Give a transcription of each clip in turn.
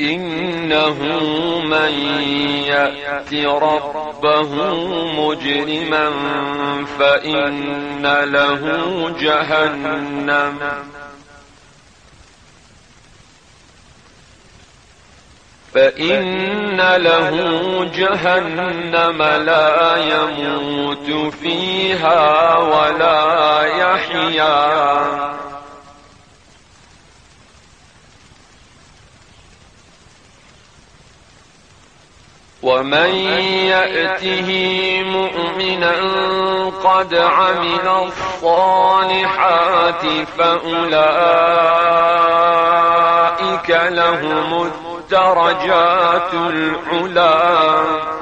إنه من يأت ربه مجرما فإن له جهنم. فإن له جهنم لا يموت فيها ولا يحيا. ومن يأته مؤمنا قد عمل الصالحات فأولئك لهم الدرجات العلا.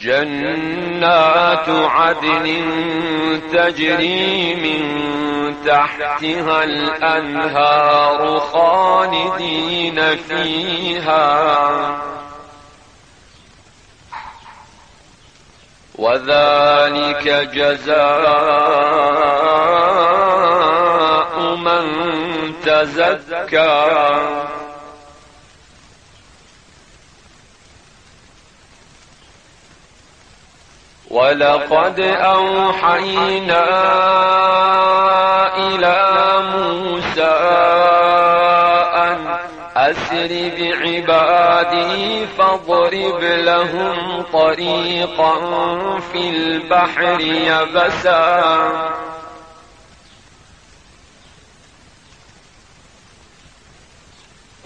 جنات عدن تجري من تحتها الأنهار خالدين فيها. وذلك جزاء من تزكى. ولقد أوحينا إلى موسى أن أسر بعبادي فاضرب لهم طريقا في البحر يبسا.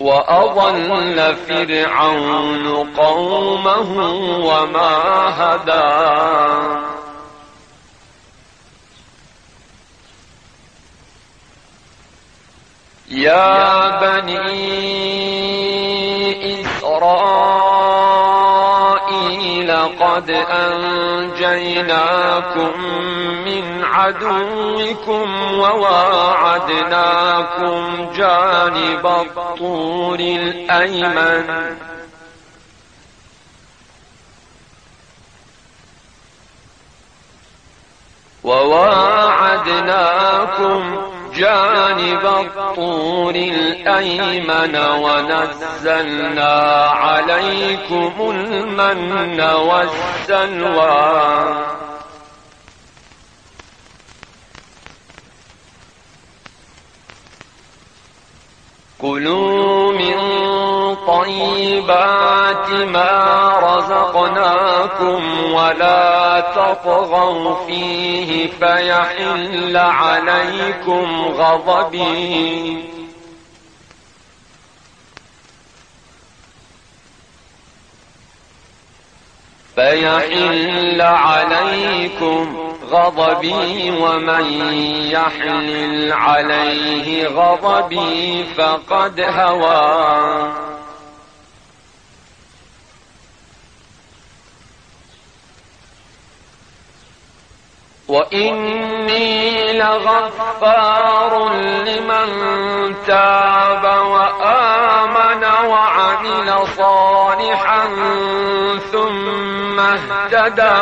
وأضل فرعون قومه وما هدى. يا بني إسرائيل قد أنجيناكم من عدوكم وواعدناكم جانب الطور الأيمن وواعدناكم جانب الطور الأيمن ونزلنا عليكم المن والسلوى. من طيبات ما رزقناكم ولا تطغوا فيه فيحل عليكم غضبي. فيحل عليكم غضبي ومن يحلل عليه غضبي فقد هوى. وإني لغفار لمن تاب وآمن وعمل صالحا ثم اهتدى.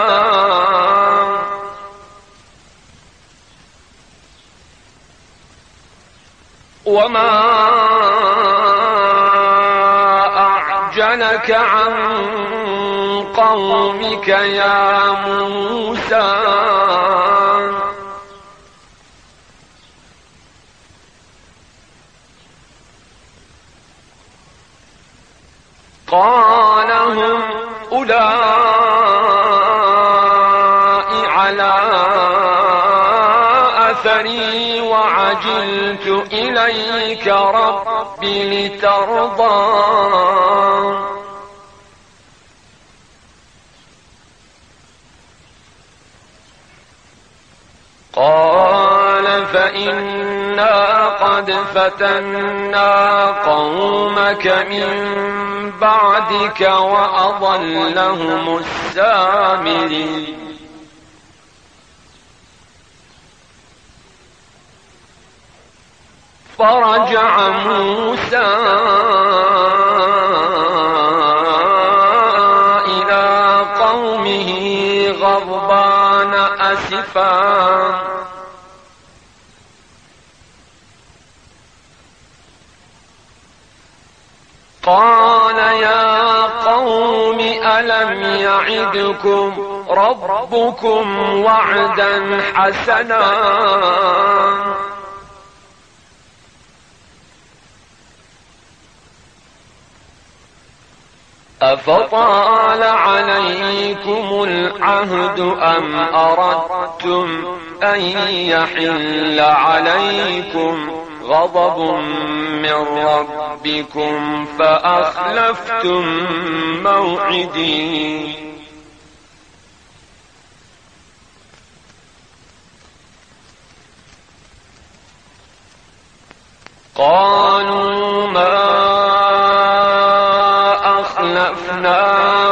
وما أعجلك عن قومك يا موسى. قال هم أولئك على أثري وعجلت إليك رب لترضى. قال فإنا قد فتنا قومك من بعدك وأضلهم السامري. فرجع موسى يعدكم ربكم وعدا حسنا. أفطال عليكم العهد أم أردتم أن يحل عليكم غضب من ربكم فأخلفتم موعدي؟ قالوا ما أخلفنا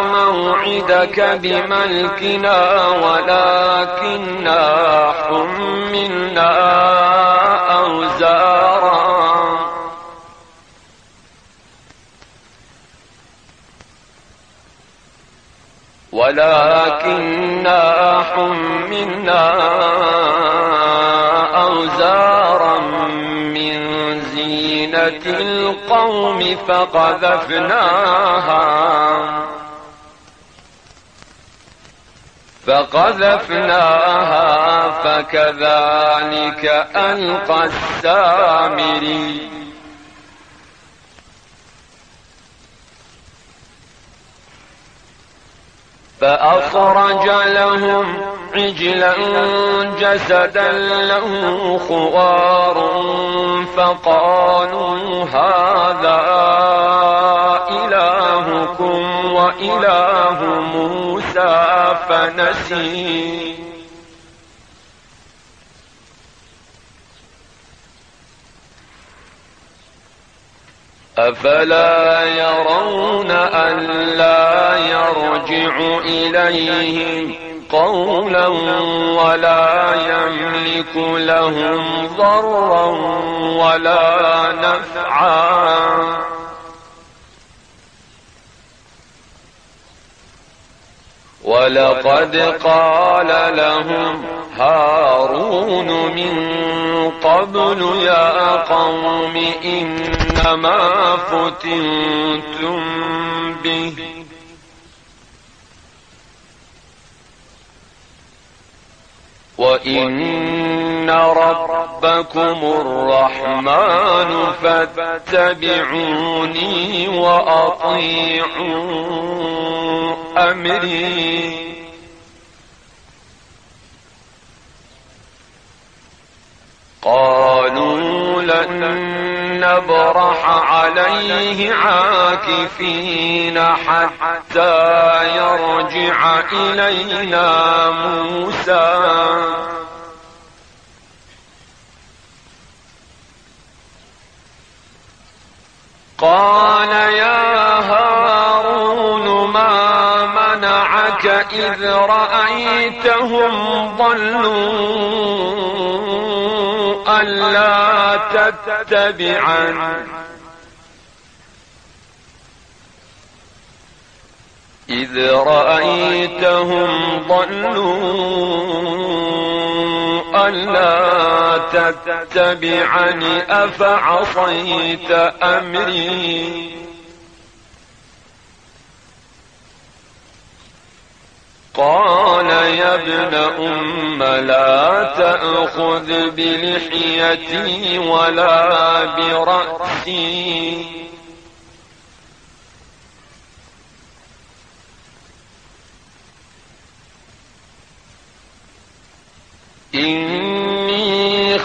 موعدك بملكنا ولكننا حملنا ولكننا حملنا القوم فقذفناها. فقذفناها فكذلك ألقى السامري فأخرج لهم عجلا جسدا له خوار فقالوا هذا إلهكم وإله موسى فنسي أفلا يرون ألا يرجع إليهم؟ قولا ولا يملك لهم ضرا ولا نفعا. ولقد قال لهم هارون من قبل يا قوم إنما فتنتم به. وإن ربكم الرحمن فاتبعوني وأطيعوا أمري قالوا لن نبرح عليه عاكفين حتى يرجع إلينا موسى. قال يا هارون ما منعك إذ رأيتهم ضلوا؟ ألا تتبعن. إذ رأيتهم ضلوا ألا تتبعن. أفعصيت أمري؟ قال يا ابن أم لا تأخذ بلحيتي ولا برأسي. إني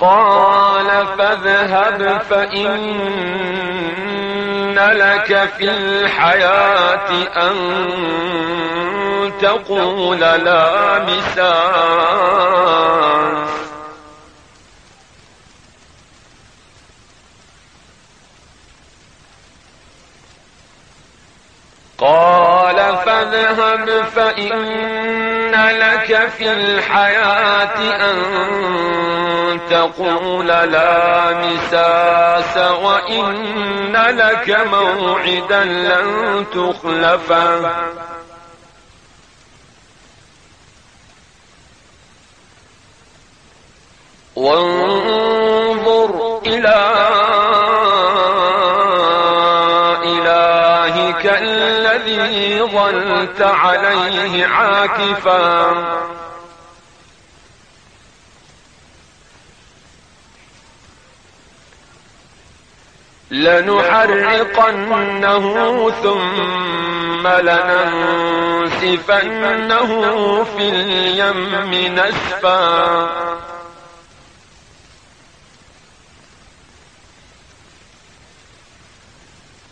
قال فاذهب فإن لك في الحياة أن تقول لا مساس قال فاذهب فإن لك في الحياة أن تقول لا مساس وإن لك موعدا لن تخلفه وانظر إلى ظلت عليه عاكفا. لنحرقنه ثم لننسفنه في اليم نسفا.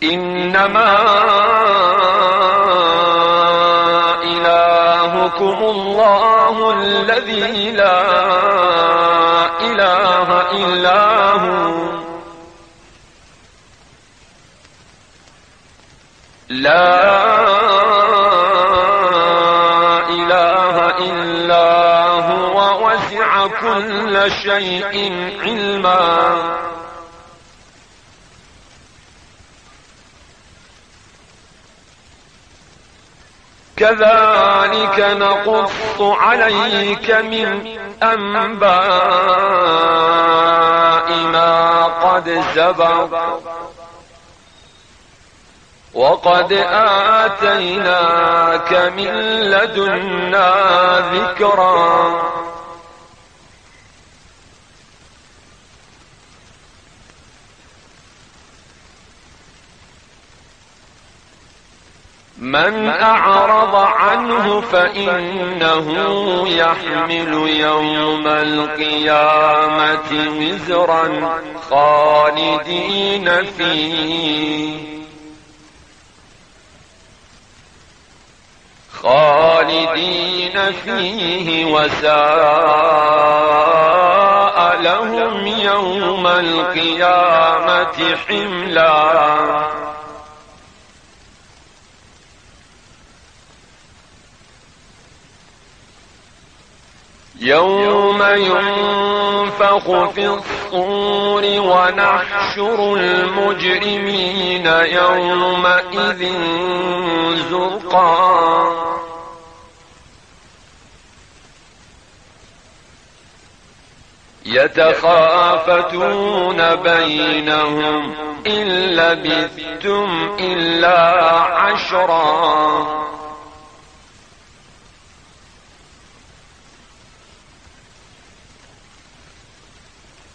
إنما إلهكم الله الذي لا إله إلا هو. لا إله إلا هو وسع كل شيء علما. كذلك نقص عليك من أنباء ما قد سبق. وقد آتيناك من لدنا ذكرا. من أعرض عنه فإنه يحمل يوم القيامة وزرا خالدين فيه. خالدين فيه وساء لهم يوم القيامة حملا. يوم ينفخ في الصور ونحشر المجرمين يومئذ زرقا. يتخافتون بينهم إن لبثتم إلا عشرا.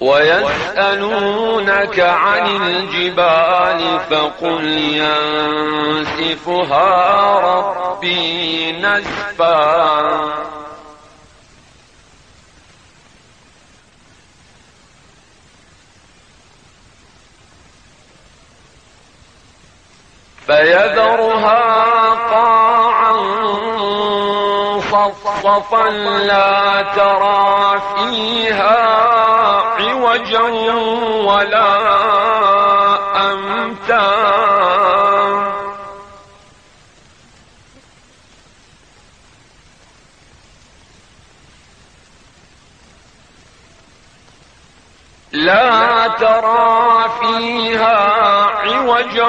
ويسألونك عن الجبال فقل ينسفها ربي نسفا. فيذرها قاعا صفصفا لا ترى فيها عوجا ولا أمتا. لا ترى فيها عوجا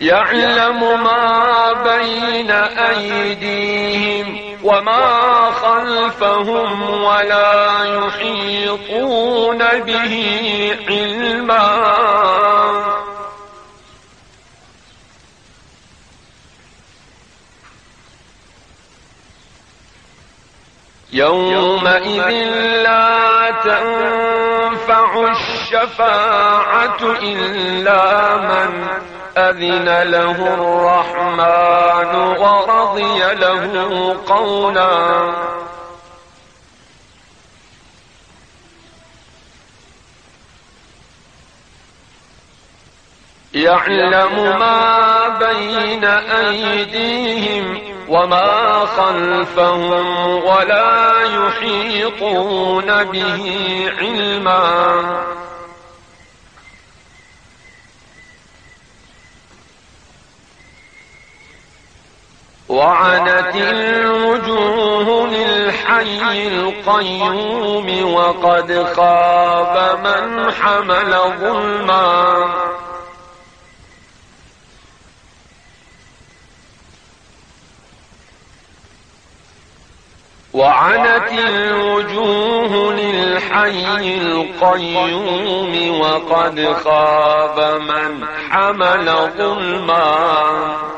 يعلم ما بين أيديهم وما خلفهم ولا يحيطون به علما. يومئذ لا تنفع الشفاعة إلا من أذن له الرحمن ورضي له قولا. يعلم ما بين أيديهم وما خلفهم ولا يحيطون به علما. وعنت الوجوه للحي القيوم وقد خاب من حمل ظلما. وعنت الوجوه للحي القيوم وقد خاب من حمل ظلما.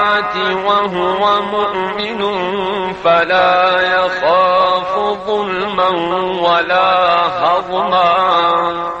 وهو مؤمن فلا يخاف ظلما ولا هضما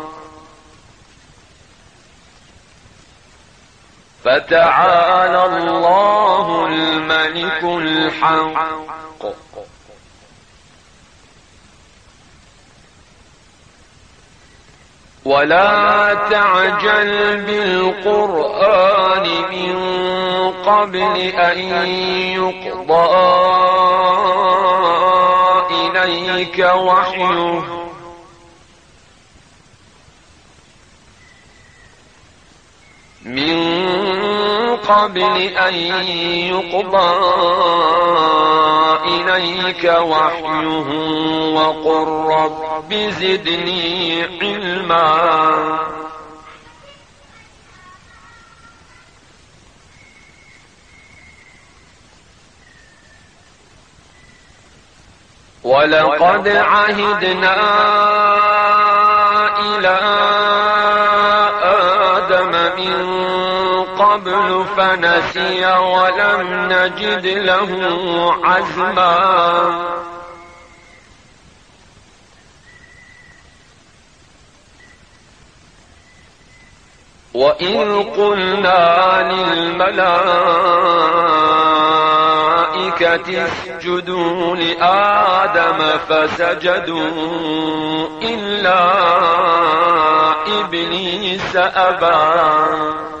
فتعالى الله الملك الحق. ولا تعجل بالقرآن من قبل أن يقضى إليك وحيه. من قبل أن يقضى إليك وحيه وقل رب زدني علما. ولقد عهدنا إلى آدم من قبل فنسي ولم نجد له عزما. وإن قلنا للملائكة اسجدوا لآدم فسجدوا إلا إبليس أبى.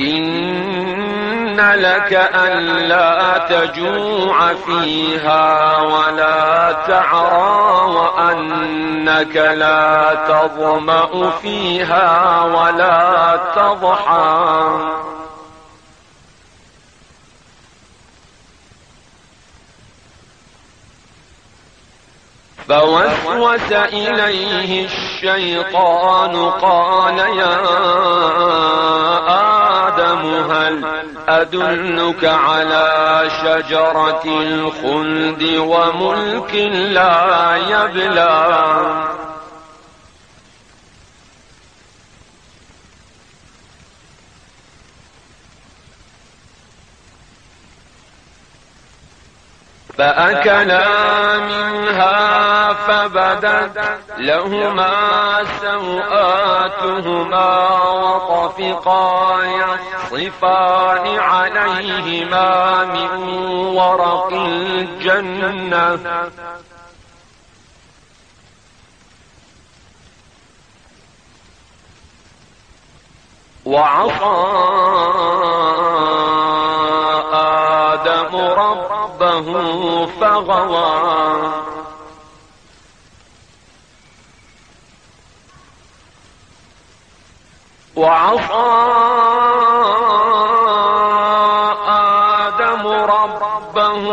إن لك ألا تجوع فيها ولا تعرى وأنك لا تظمأ فيها ولا تضحى. فوسوس إليه الشيطان قال يا آدم هل أدلك على شجرة الخلد وملك لا يبلى فأكلا منها فبدت لهما سوآتهما وطفقا يخصفان عليهما من ورق الجنة. وعصى فغوى. وعصى آدم ربه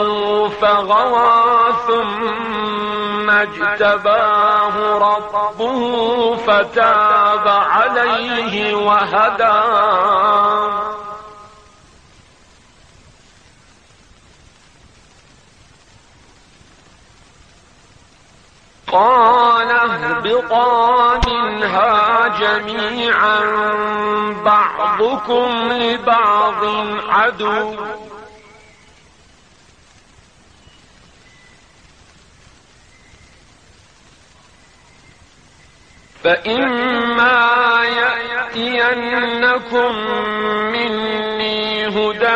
فغوى ثم اجتباه ربه فتاب عليه وهداه قال اهبطا منها جميعا بعضكم لبعض عدو. فإما يأتينكم مني هدى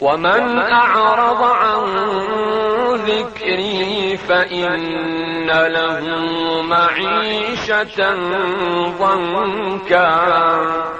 ومن أعرض عن ذكري فإن له معيشة ضنكا.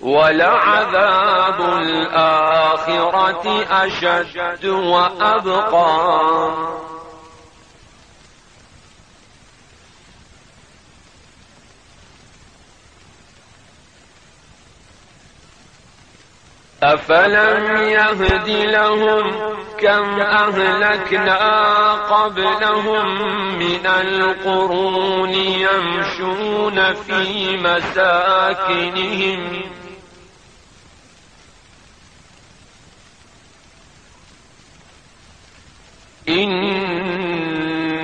ولعذاب الآخرة أشد وأبقى. أفلم يهد لهم كم أهلكنا قبلهم من القرون يمشون في مساكنهم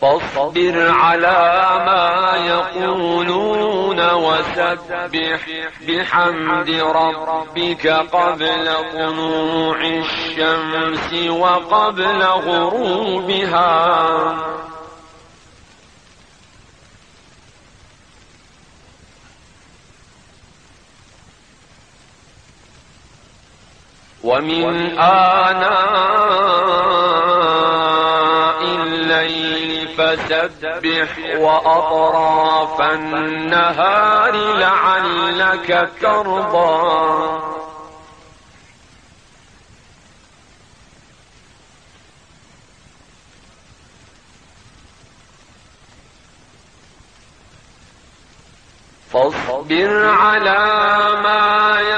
فاصبر على ما يقولون وسبح بحمد ربك قبل طلوع الشمس وقبل غروبها. ومن آناء فسبح وأطراف النهار لعلك ترضى. فاصبر على ما يقولون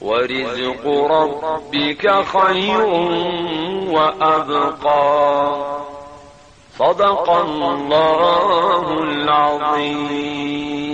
ورزق ربك خير وأبقى. صدق الله العظيم.